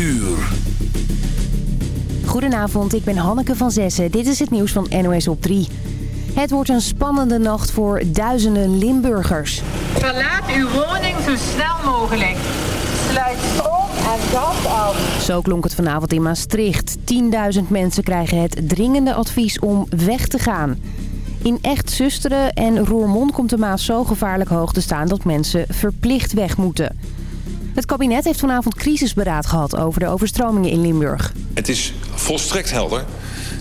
uur. Goedenavond, ik ben Hanneke van Zessen. Dit is het nieuws van NOS op 3. Het wordt een spannende nacht voor duizenden Limburgers. Verlaat uw woning zo snel mogelijk. Sluit stroom en gas af. Zo klonk het vanavond in Maastricht. 10.000 mensen krijgen het dringende advies om weg te gaan. In Echt Zusteren en Roermond komt de Maas zo gevaarlijk hoog te staan... dat mensen verplicht weg moeten. Het kabinet heeft vanavond crisisberaad gehad over de overstromingen in Limburg. Het is volstrekt helder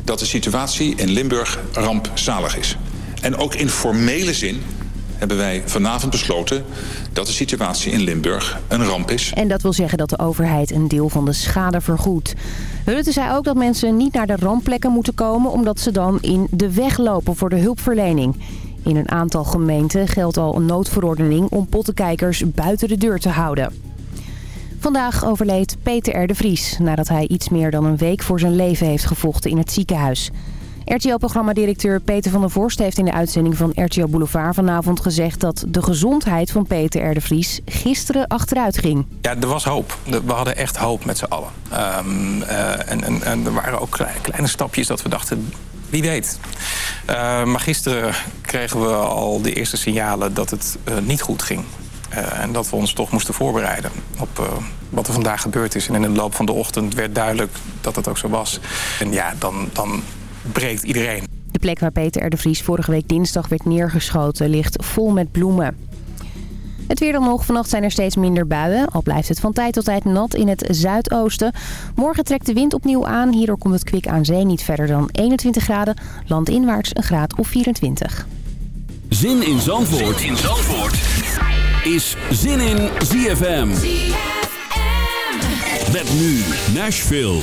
dat de situatie in Limburg rampzalig is. En ook in formele zin hebben wij vanavond besloten dat de situatie in Limburg een ramp is. En dat wil zeggen dat de overheid een deel van de schade vergoedt. Rutte zei ook dat mensen niet naar de rampplekken moeten komen... omdat ze dan in de weg lopen voor de hulpverlening. In een aantal gemeenten geldt al een noodverordening om pottenkijkers buiten de deur te houden. Vandaag overleed Peter R. de Vries nadat hij iets meer dan een week voor zijn leven heeft gevochten in het ziekenhuis. RTL-programmadirecteur Peter van der Vorst heeft in de uitzending van RTL Boulevard vanavond gezegd dat de gezondheid van Peter R. de Vries gisteren achteruit ging. Ja, er was hoop. We hadden echt hoop met z'n allen. Um, uh, en, en, er waren ook kleine, stapjes dat we dachten, wie weet. Uh, maar gisteren kregen we al de eerste signalen dat het uh, niet goed ging. Uh, en dat we ons toch moesten voorbereiden op uh, wat er vandaag gebeurd is. En in de loop van de ochtend werd duidelijk dat het ook zo was. En ja, dan, dan breekt iedereen. De plek waar Peter R. de Vries vorige week dinsdag werd neergeschoten ligt vol met bloemen. Het weer dan nog. Vannacht zijn er steeds minder buien. Al blijft het van tijd tot tijd nat in het zuidoosten. Morgen trekt de wind opnieuw aan. Hierdoor komt het kwik aan zee niet verder dan 21 graden. Landinwaarts een graad of 24. Zin in Zandvoort, zin in Zandvoort. Is Zin in ZFM. ZFM. Met nu Nashville.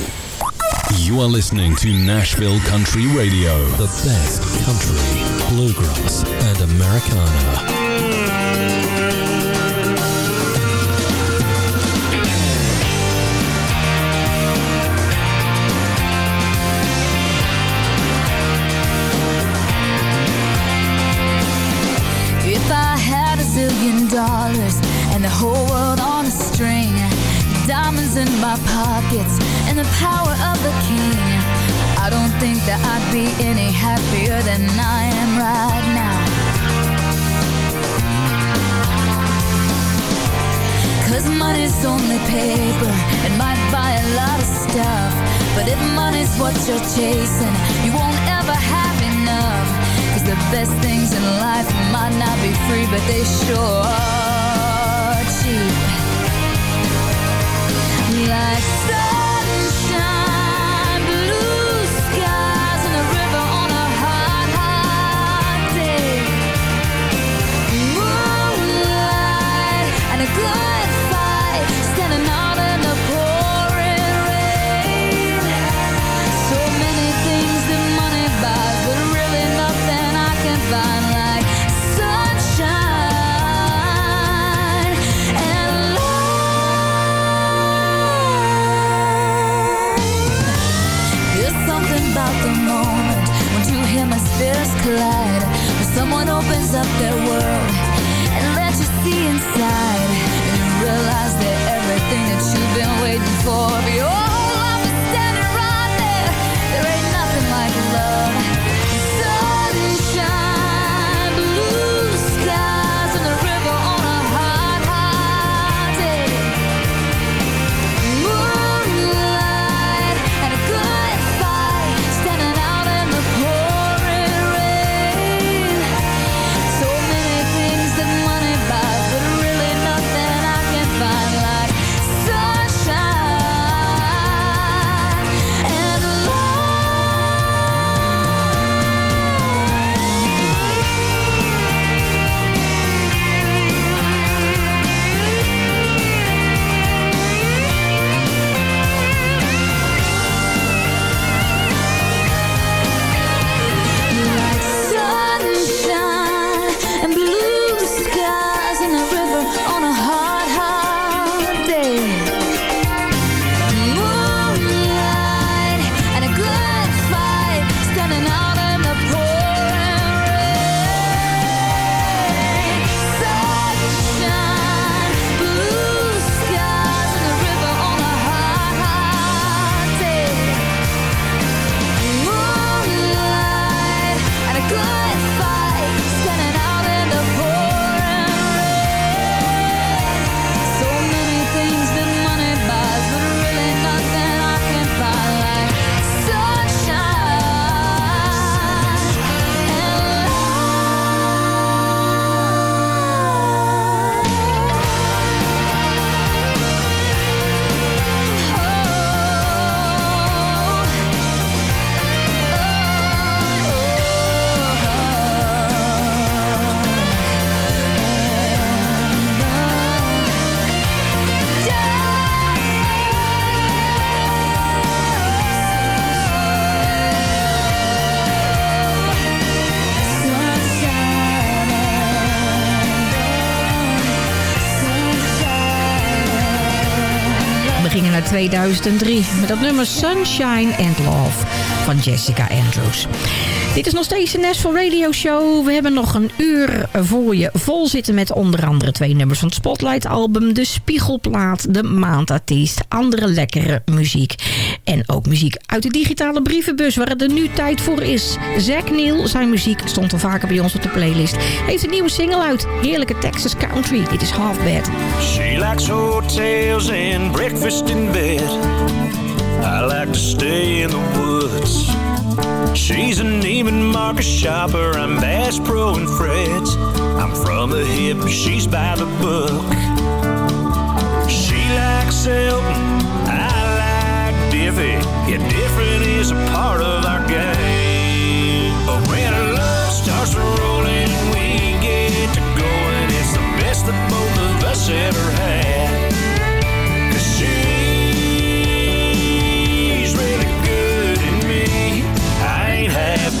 You are listening to Nashville Country Radio. The best country, bluegrass and Americana. Zillion dollars and the whole world on a string, diamonds in my pockets and the power of the king, I don't think that I'd be any happier than I am right now. Cause money's only paper and might buy a lot of stuff. But if money's what you're chasing, you won't ever have the best things in life might not be free, but they sure are cheap. Like collide. Someone opens up their world and lets you see inside. And you realize that everything that you've been waiting for, 2003 met dat nummer Sunshine and Love van Jessica Andrews. Dit is nog steeds de Nashville Radio Show. We hebben nog een uur voor je vol zitten met onder andere twee nummers van het Spotlight album, de Spiegelplaat, de Maandartiest, andere lekkere muziek en ook muziek uit de digitale brievenbus waar het er nu tijd voor is. Zack Neil, zijn muziek stond al vaker bij ons op de playlist, heeft een nieuwe single uit, heerlijke Texas Country. Dit is Half Bad. She likes hotels and breakfast in bed. I like to stay in the woods. She's a Neiman Marcus shopper. I'm Bass Pro and Fred's. I'm from the hip, she's by the book. She likes Elton, I like Diffie. Yeah, different is a part of our game. But when our love starts rolling we get to going, it's the best that both of us ever had.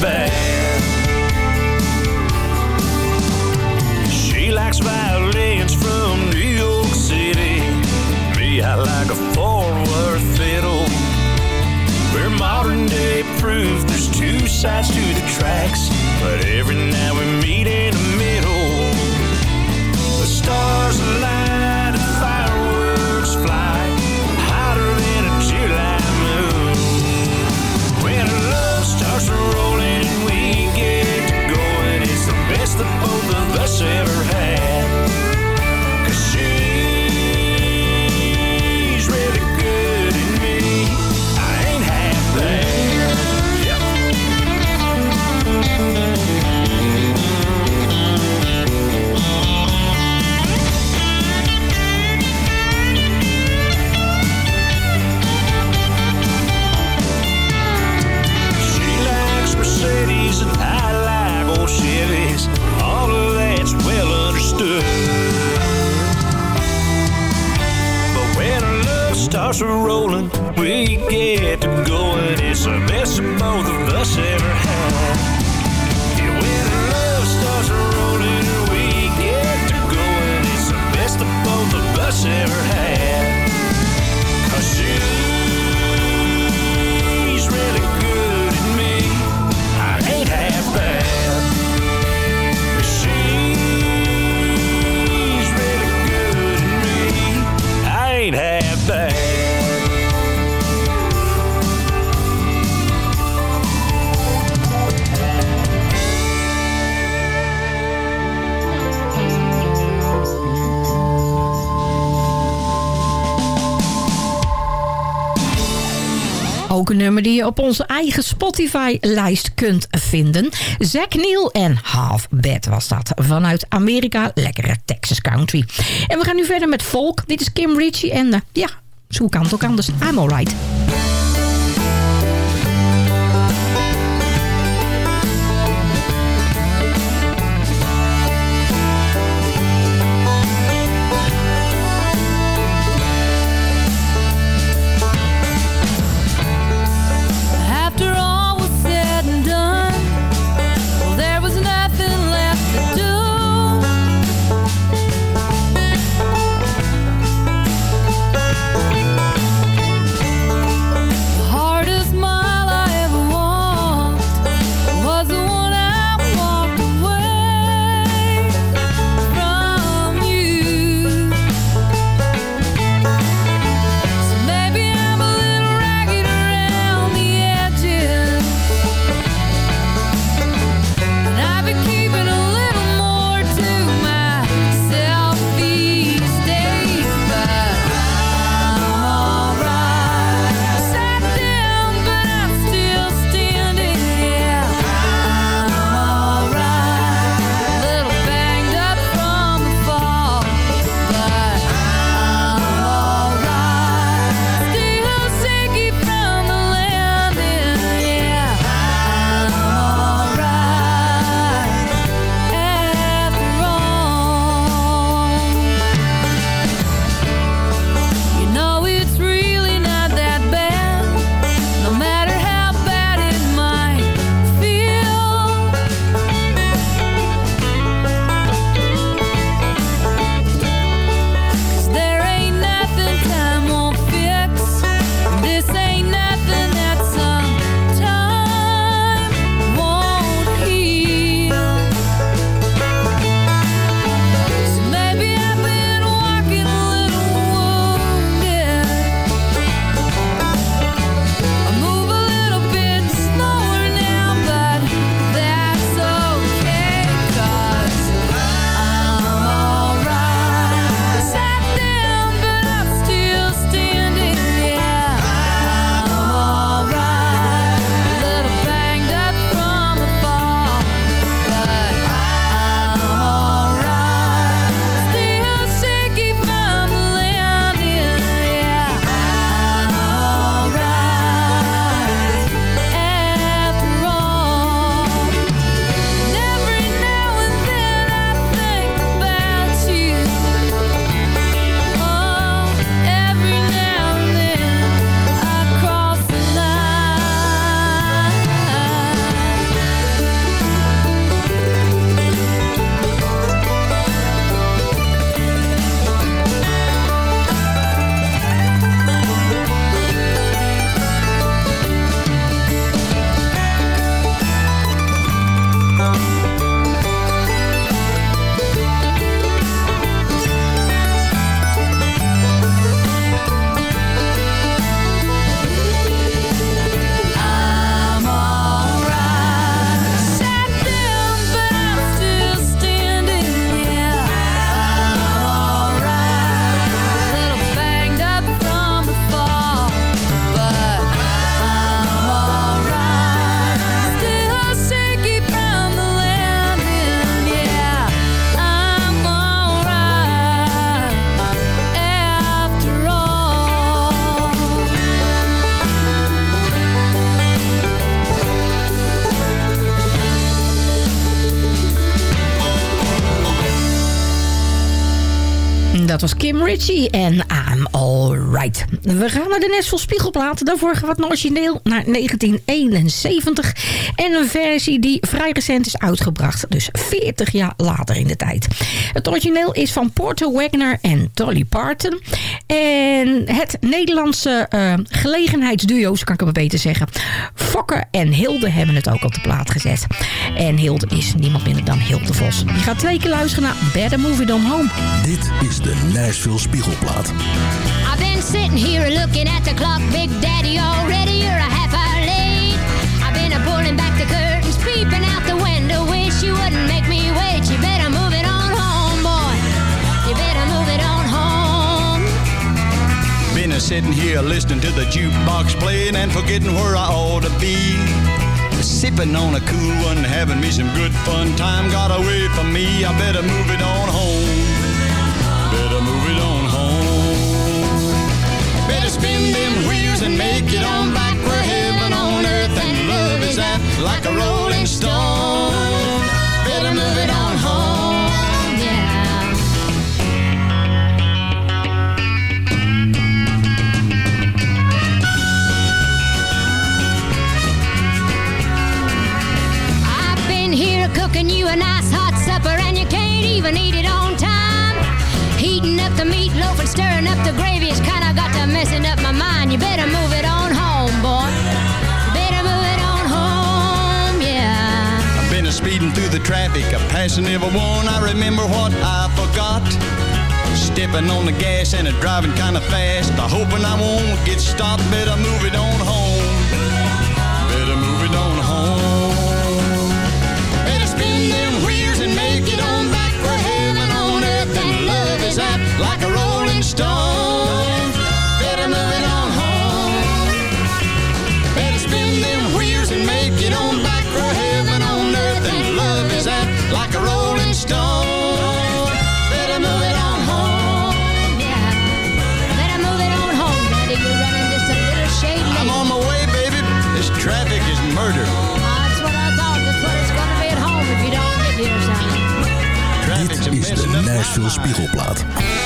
Bad. She likes violins from New York City. Me, I like a Fort Worth fiddle. We're modern day proof there's two sides to the tracks. But every now we meet in the middle. The stars align op onze eigen Spotify-lijst kunt vinden. Zack Neil en Half Bad was dat. Vanuit Amerika, lekkere Texas Country. En we gaan nu verder met folk. Dit is Kim Ritchie en uh, ja, zo kan het ook anders. I'm alright. Dat was Kim Ritchie en I'm Alright. We gaan naar de Nashville Spiegelplaat. Daarvoor gaan we het origineel naar 1971. En een versie die vrij recent is uitgebracht. Dus 40 jaar later in de tijd. Het origineel is van Porter Wagner en Dolly Parton. En het Nederlandse uh, gelegenheidsduo, zo kan ik het maar beter zeggen. Fokker en Hilde hebben het ook op de plaat gezet. En Hilde is niemand minder dan Hilde Vos. Je gaat twee keer luisteren naar Better Move It On Home. Dit is de Nashville Spiegelplaat. I've been sitting here looking at the clock, Big Daddy, already you're a half hour late. I've been a pulling back the curtains, peeping out the window, wish you wouldn't make me wait. You better move it on home, boy. You better move it on home. Been a sitting here listening to the jukebox playing and forgetting where I ought to be. Sipping on a cool one, having me some good fun. Time got away from me, I better move it on home. And make it on back where heaven on earth and love is at, like a rolling stone. Better move it on home, yeah. I've been here cooking you a nice hot supper and you can't even eat it on time. Heating up the meatloaf and stirring up the gravy has kinda got to messing up my mind. You better move it on home, boy. You better move it on home, yeah. I've been a speeding through the traffic, a passing everyone. I remember what I forgot. Stepping on the gas and a driving kinda fast. I hoping I won't get stopped. Better move it on Spiegelplaat.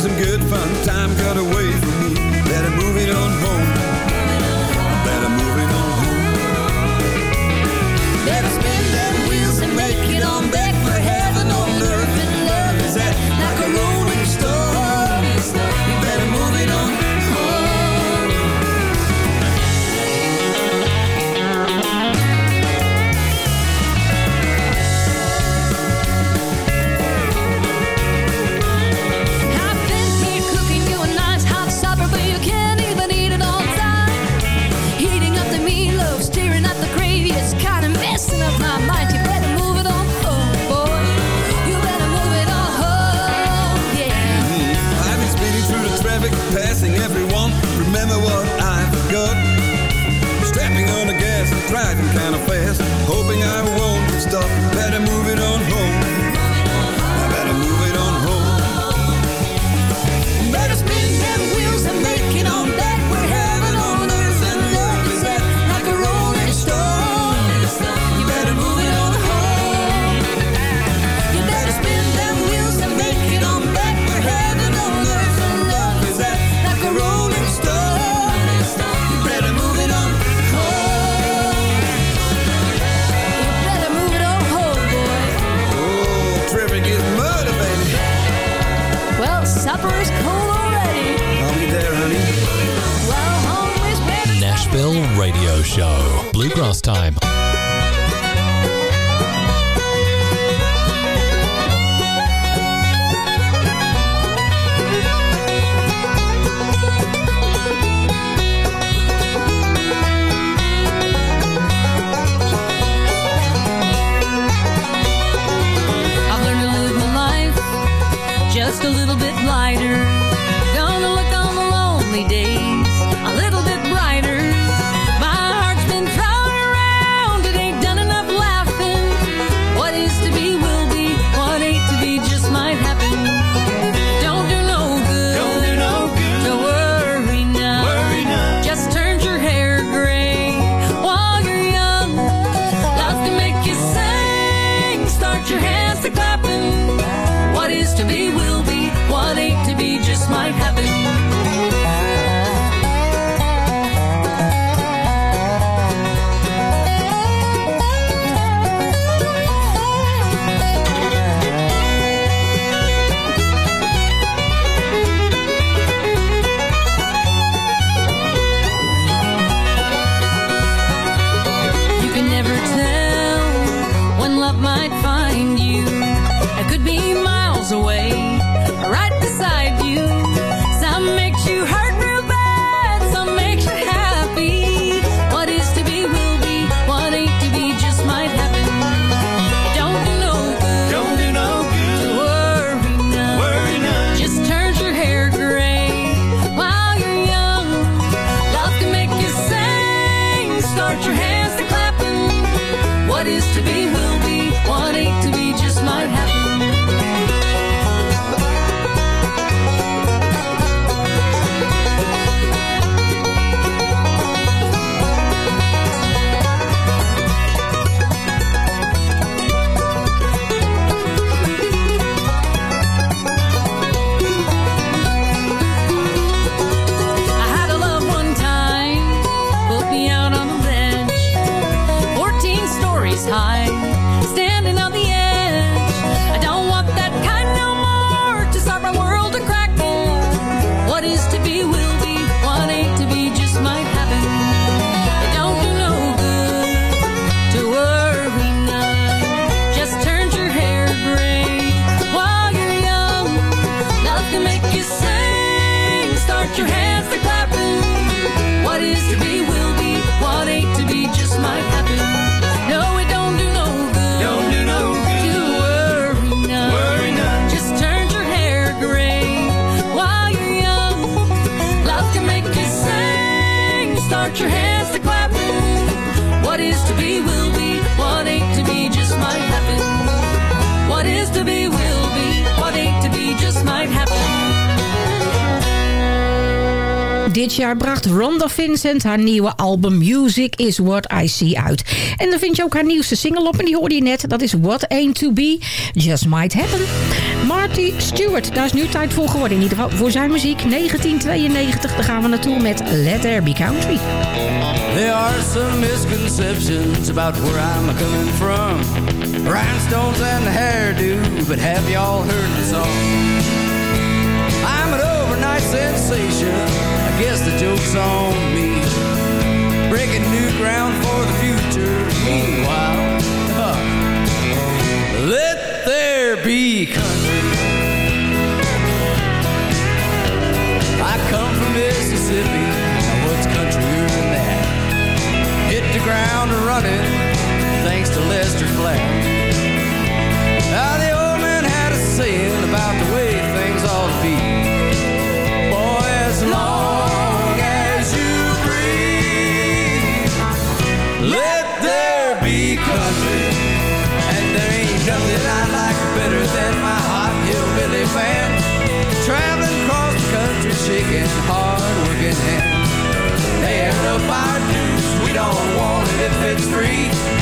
Some good fun. Time got away Dit jaar bracht Rhonda Vincent haar nieuwe album Music is What I See uit. En daar vind je ook haar nieuwste single op en die hoorde je net. Dat is What Ain't To Be, Just Might Happen. Marty Stewart, daar is nu tijd voor geworden. In ieder geval voor zijn muziek. 1992, daar gaan we naartoe met Let There Be Country. There are some misconceptions about where I'm coming from. Rhinestones and the hairdo, but have y'all heard the song? I'm an overnight sensation. Guess the joke's on me. Breaking new ground for the future. Meanwhile, uh, let there be country. I come from Mississippi. What's countryer than that? Hit the ground running, thanks to Lester Flatt. Working hands. Paying up our dues, we don't want it if it's free.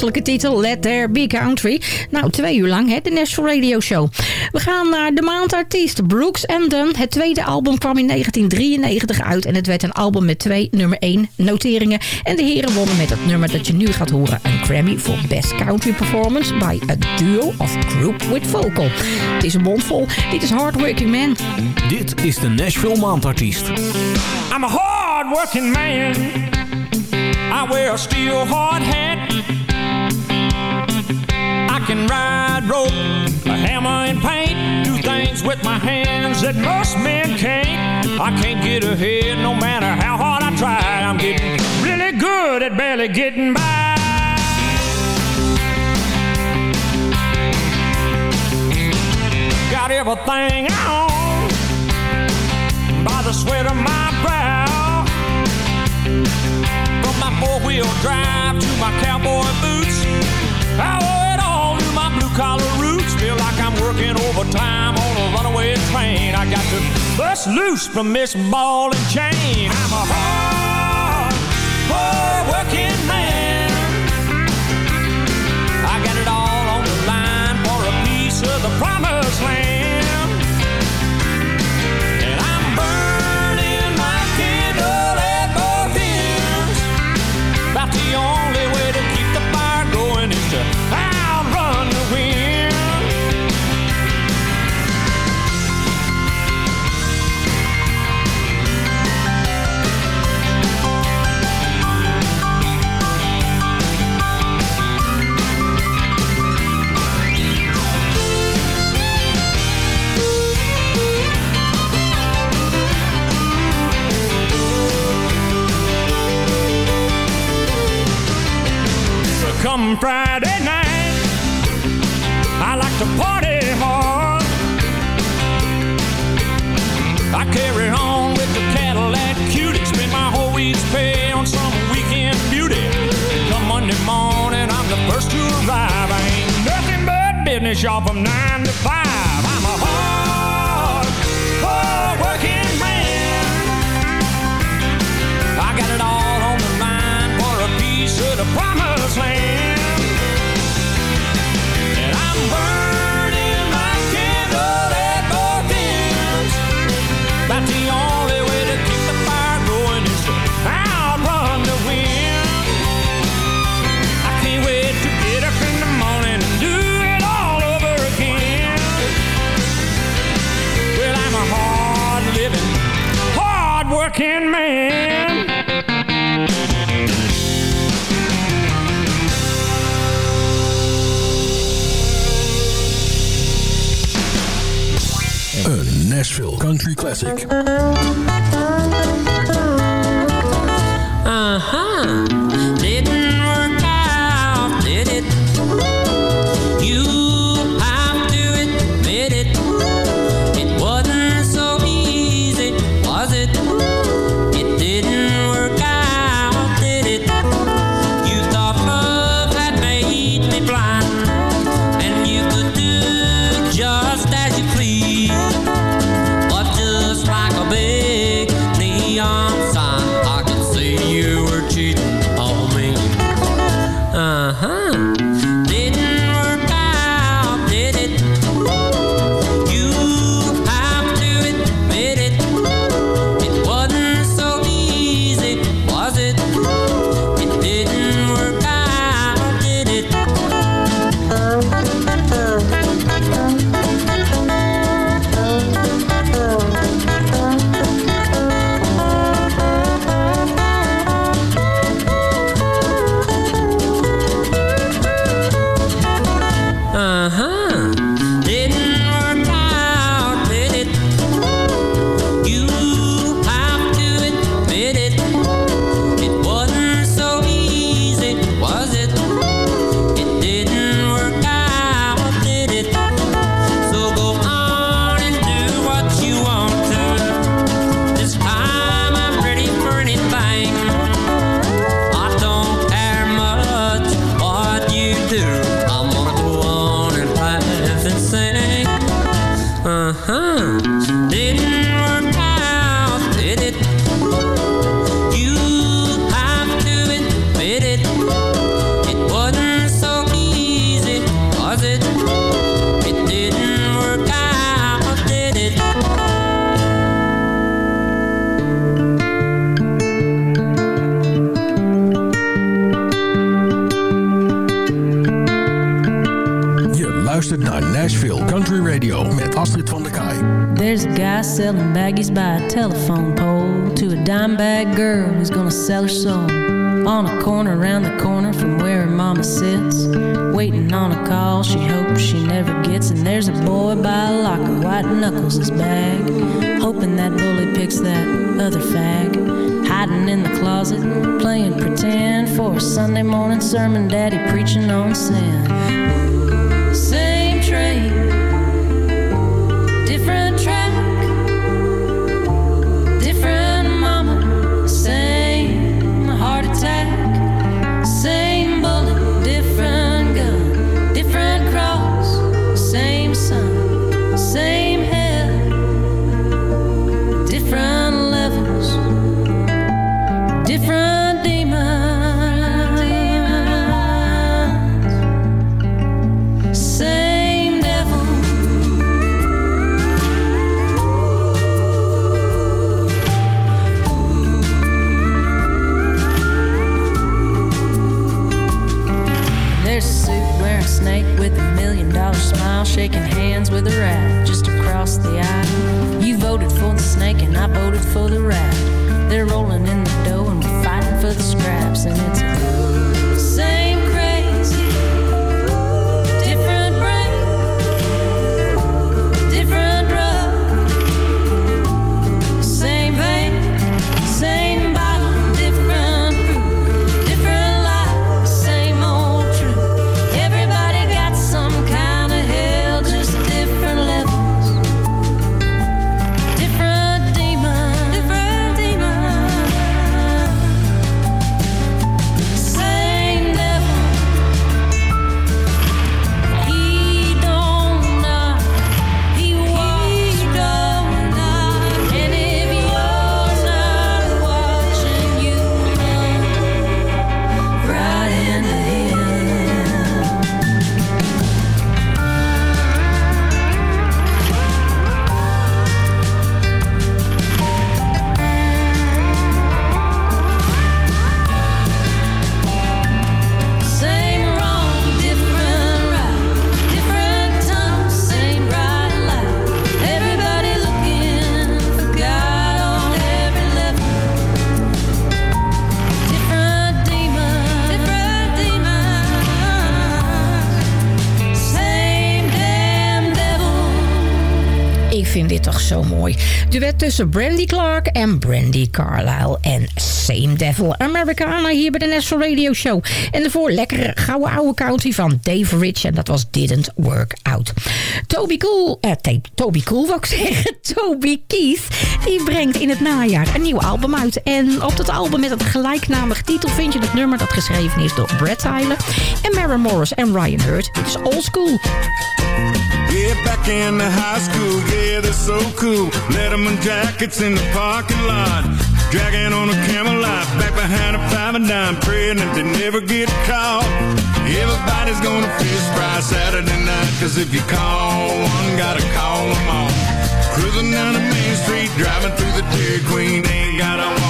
Toepasselijke titel Let There Be Country. Nou, twee uur lang, hè, de National Radio Show. We gaan naar de maandartiest Brooks and Dunn. Het tweede album kwam in 1993 uit en het werd een album met twee nummer 1 noteringen. En de heren wonnen met het nummer dat je nu gaat horen een Grammy voor Best Country Performance by a Duo of Group with Vocal. Het is een mondvol. Dit is Hardworking Man. Dit is de Nashville Maandartiest. I'm a hard-working man. I wear a steel hard hat. Ride rope, a hammer and paint. Do things with my hands that most men can't. I can't get ahead no matter how hard I try. I'm getting really good at barely getting by. Got everything I own by the sweat of my brow. From my four-wheel drive to my cowboy boots. I blue-collar roots. Feel like I'm working overtime on a runaway train. I got to bust loose from this ball and chain. I'm a hard, hard-working man. Friday night. I like to party hard. I carry on with the Cadillac cutie. Spend my whole week's pay on some weekend beauty. Come Monday morning, I'm the first to arrive. I ain't nothing but business, y'all, from 9 to 5. Nashville Country Classic. Zo mooi. Duet tussen Brandy Clark en Brandy Carlisle. En Same Devil Americana hier bij de National Radio Show. En daarvoor lekkere gouden oude country van Dave Rich. En dat was Didn't Work Out. Toby Cool, eh, Toby Cool wou ik zeggen. Toby Keith, die brengt in het najaar een nieuw album uit. En op dat album met het gelijknamige titel vind je het nummer dat geschreven is door Brad Tyler en Maren Morris en Ryan Hurd. Dit is Old School. Back in the high school, yeah, they're so cool. Letterman jackets in the parking lot. Dragging on a Camelot, back behind a five and dime, praying that they never get caught. Everybody's gonna fish fry Saturday night, cause if you call one, gotta call them all. Cruising down the main street, driving through the Dairy Queen, ain't got a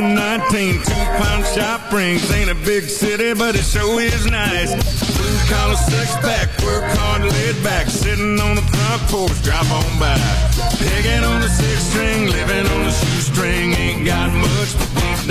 by 19, two pound shop rings. Ain't a big city, but it sure is nice. Blue collar, six pack, work hard, laid back. Sitting on the front porch, drop on by. Pegging on the six string, living on the shoestring. Ain't got much, but we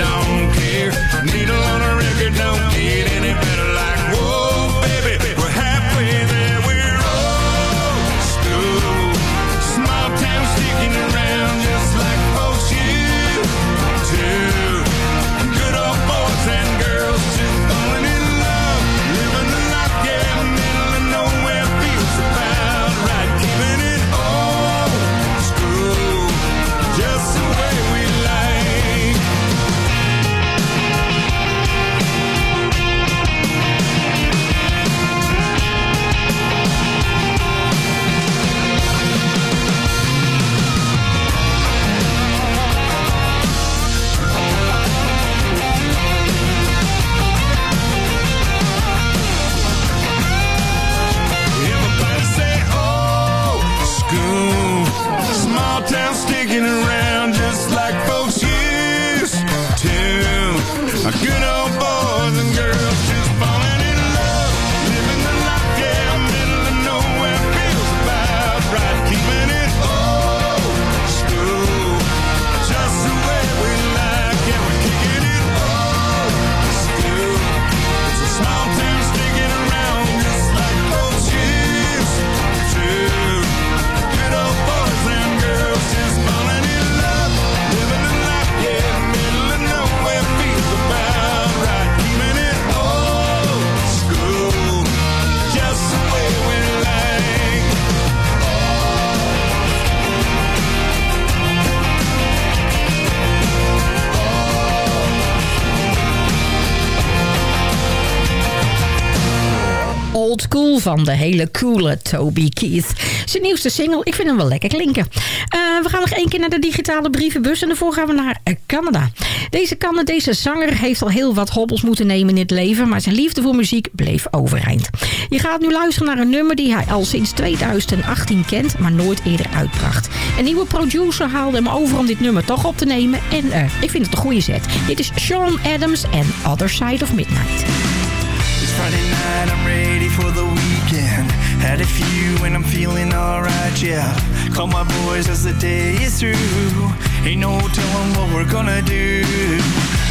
van de hele coole Toby Keith. Zijn nieuwste single, ik vind hem wel lekker klinken. Eh, we gaan nog één keer naar de digitale brievenbus en daarvoor gaan we naar eh, Canada. Deze Canadese zanger heeft al heel wat hobbels moeten nemen in het leven, maar zijn liefde voor muziek bleef overeind. Je gaat nu luisteren naar een nummer die hij al sinds 2018 kent, maar nooit eerder uitbracht. Een nieuwe producer haalde hem over om dit nummer toch op te nemen en eh, ik vind het een goede zet. Dit is Sean Adams en Other Side of Midnight. It's. Had a few and I'm feeling alright, yeah. Call my boys as the day is through. Ain't no telling what we're gonna do.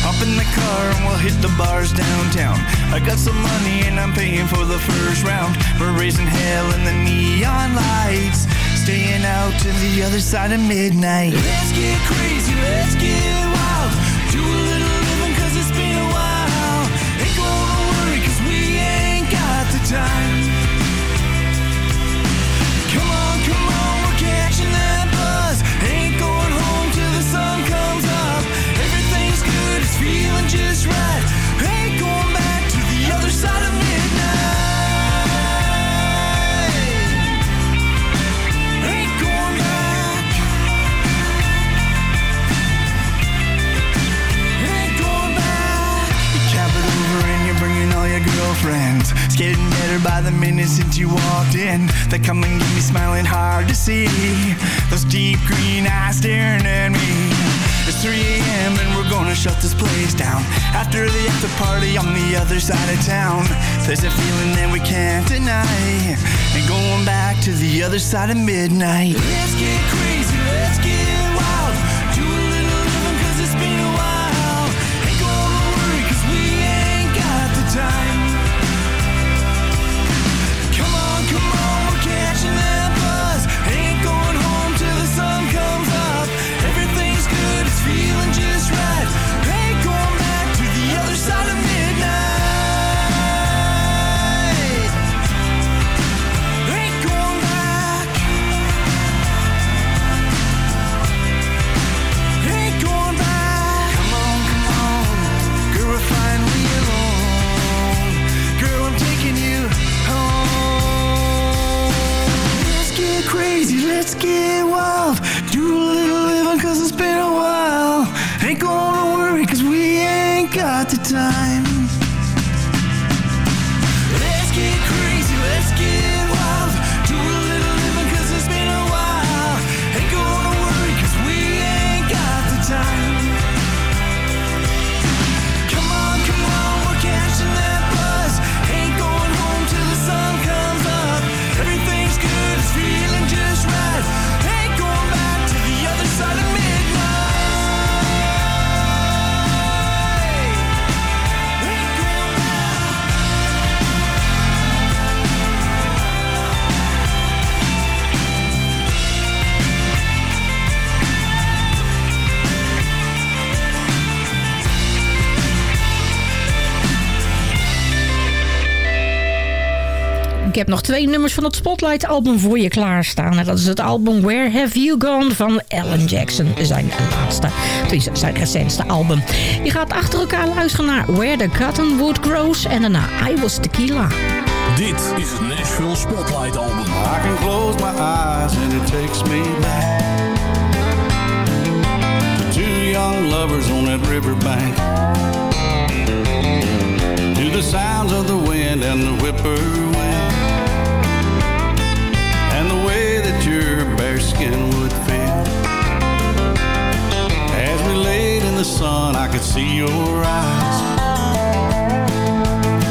Hop in the car and we'll hit the bars downtown. I got some money and I'm paying for the first round. We're raising hell in the neon lights. Staying out to the other side of midnight. Let's get crazy, let's get wild. Do a little living cause it's been a while. Ain't gonna worry cause we ain't got the time. It's getting better by the minute since you walked in. They come and get me smiling hard to see. Those deep green eyes staring at me. It's 3 a.m. and we're gonna shut this place down. After the after party on the other side of town, there's a feeling that we can't deny. And going back to the other side of midnight. Let's get crazy, twee nummers van het Spotlight-album voor je klaarstaan. En dat is het album Where Have You Gone van Alan Jackson. Zijn laatste, zijn recentste album. Je gaat achter elkaar luisteren naar Where the Cottonwood Grows. En daarna I Was Tequila. Dit is het Nashville Spotlight Album. I can close my eyes and it takes me back to two young lovers on that riverbank. To the sounds of the wind and the whippoorwill, skin would feel. As we laid in the sun, I could see your eyes,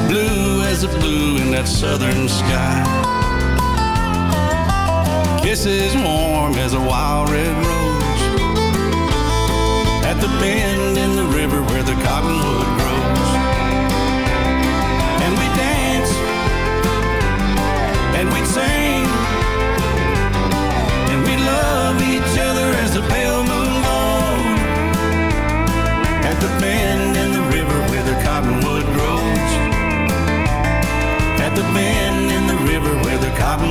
blue as the blue in that southern sky. Kisses warm as a wild red rose At the bend in the river where the cottonwood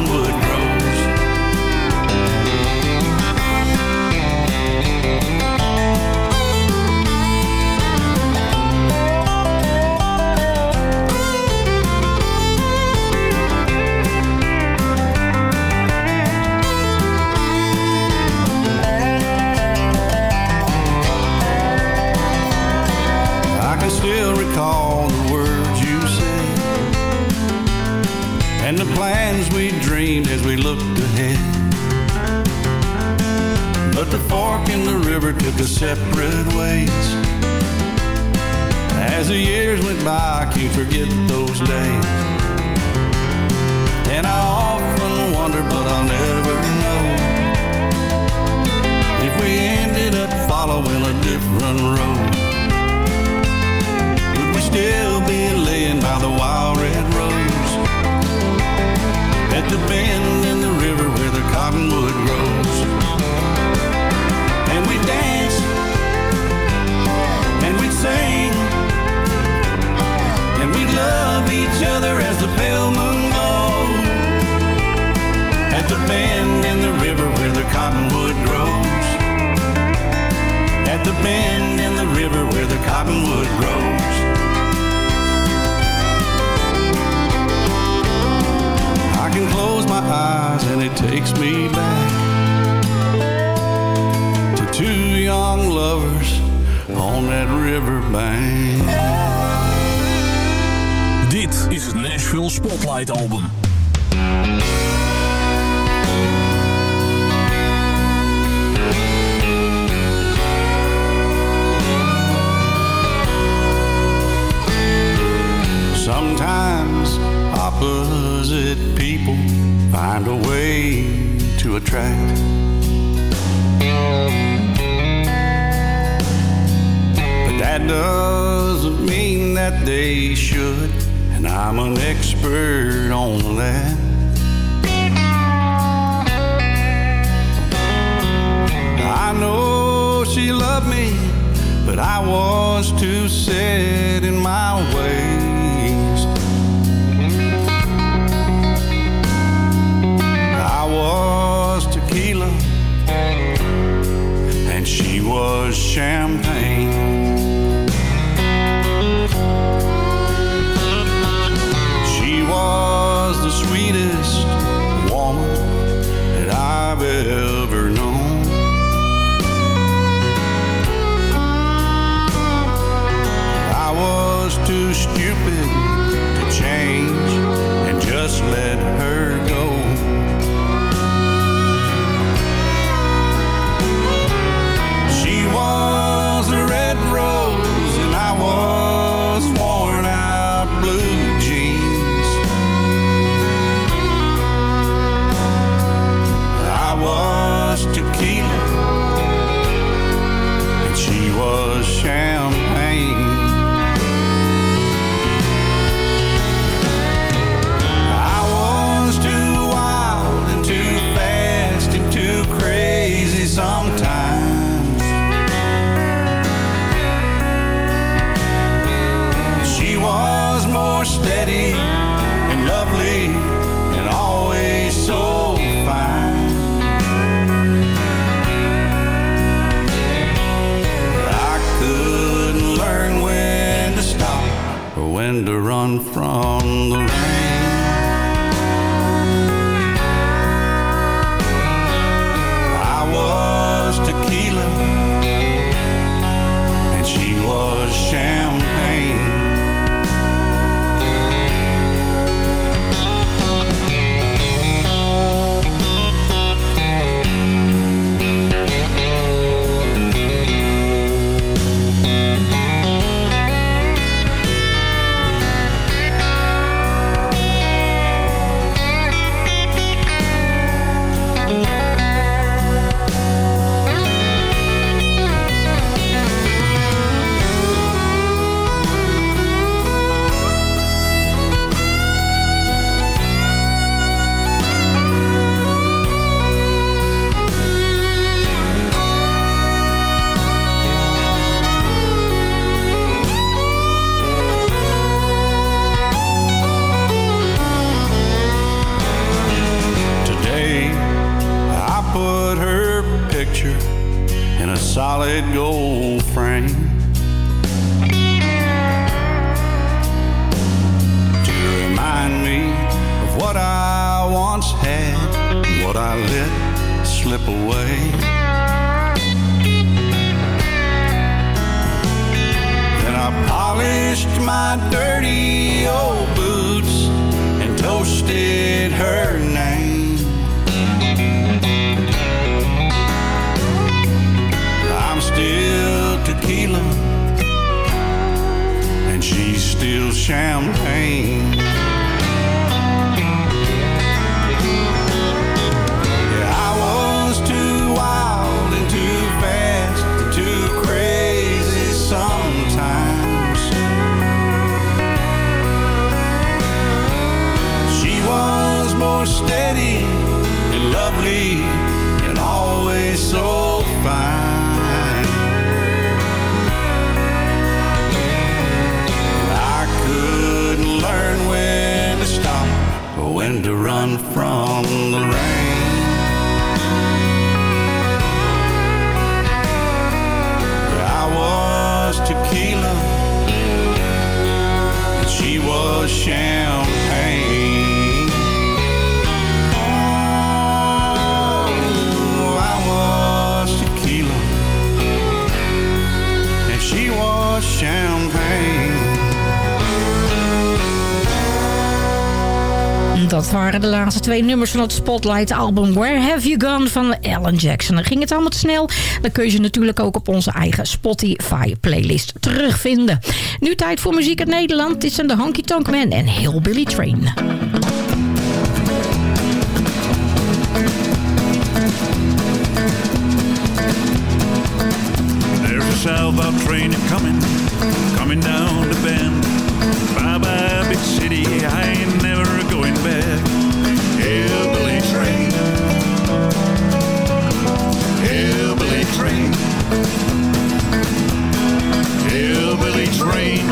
the plans we dreamed as we looked ahead. But the fork in the river took us separate ways. As the years went by, I can't forget those days. And I often wonder, but I'll never know if we ended up following a different road. Waren de laatste twee nummers van het Spotlight-album Where Have You Gone van Alan Jackson. Dan ging het allemaal te snel. Dan kun je ze natuurlijk ook op onze eigen Spotify-playlist terugvinden. Nu tijd voor muziek uit Nederland. Dit zijn de Honky Tonk Man en Hillbilly Train. There's a southbound train coming, coming down the bend. Bye bye, big city, I train.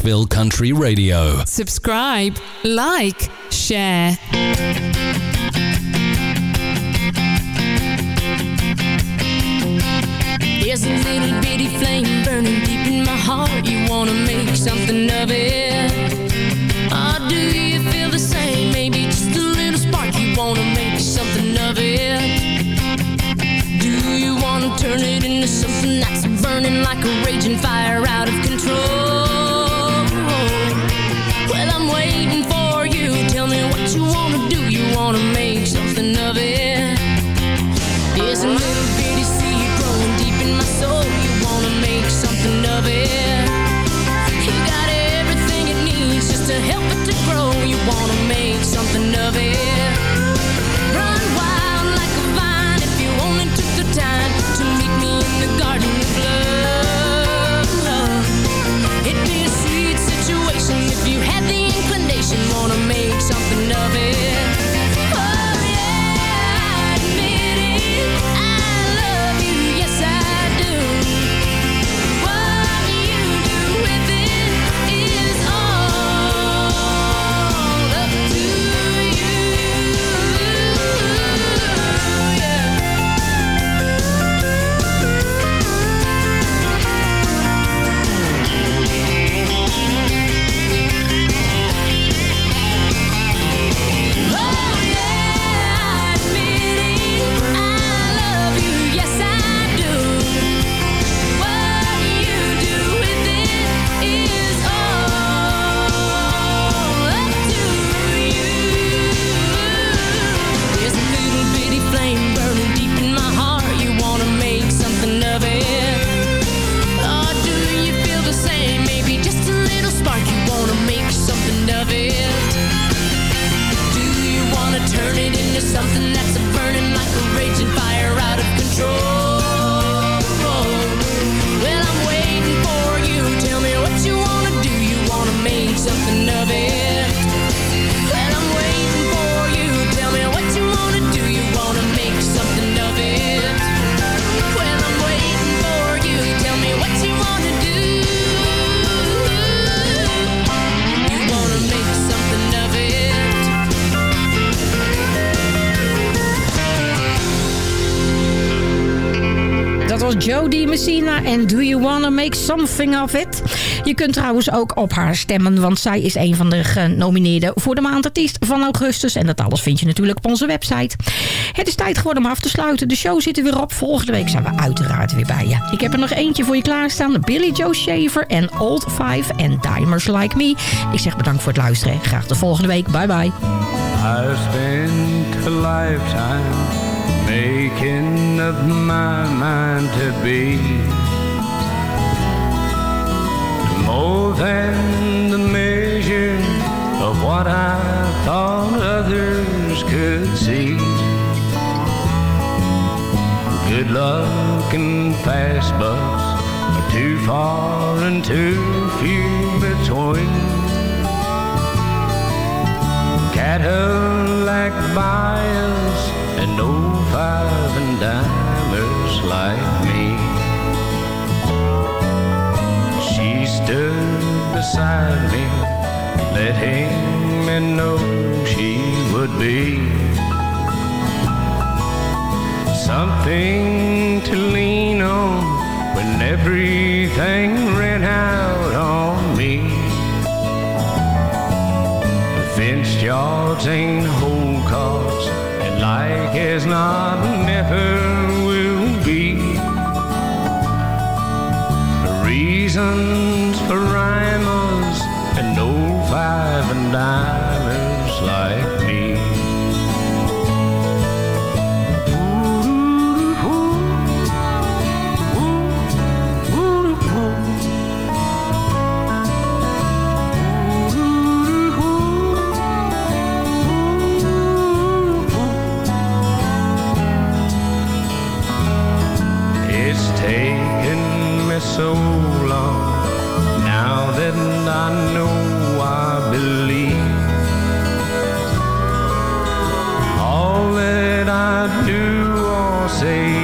Nashville Country Radio. Subscribe, like, share. There's a little bitty flame burning deep in my heart. You wanna make something of it. Oh, do you feel the same? Maybe just a little spark. You wanna make something of it. Do you wanna turn it into something that's burning like a raging fire out of control? Jodie Messina en Do You Wanna Make Something of It? Je kunt trouwens ook op haar stemmen, want zij is een van de genomineerden voor de maandartiest van augustus. En dat alles vind je natuurlijk op onze website. Het is tijd geworden om af te sluiten. De show zit er weer op. Volgende week zijn we uiteraard weer bij je. Ik heb er nog eentje voor je klaarstaan. Billy Joe Shaver en Old Five en Dimers Like Me. Ik zeg bedankt voor het luisteren. Graag de volgende week. Bye bye. Making up my mind to be more than the measure of what I thought others could see. Good luck and fast bucks are too far and too few between. Cadillac buyers and old five and dimers like me. She stood beside me, letting me know she would be something to lean on when everything ran out on me. Fenced yards ain't whole like as not, never will be. The reasons for rhymers and old five and dimers like so long. Now that I know I believe all that I do or say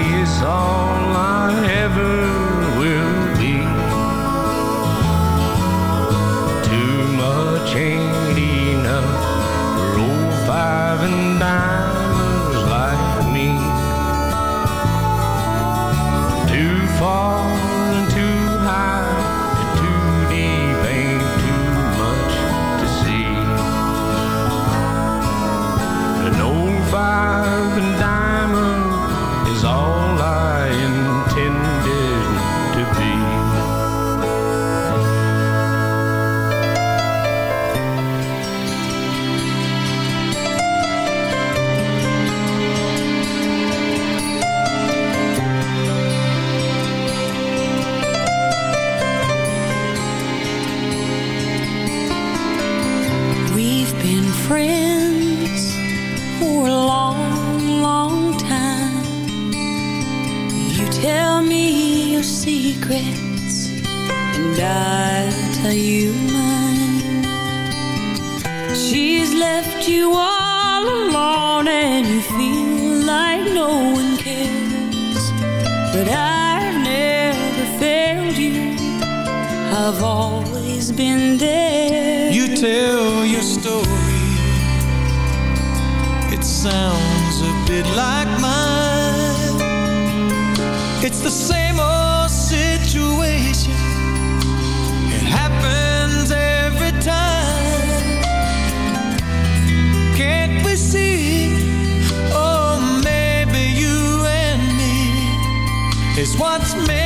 secrets, and I'll tell you mine. She's left you all alone, and you feel like no one cares. But I've never failed you. I've always been there. You tell your story. It sounds a bit like mine. It's the same what's meant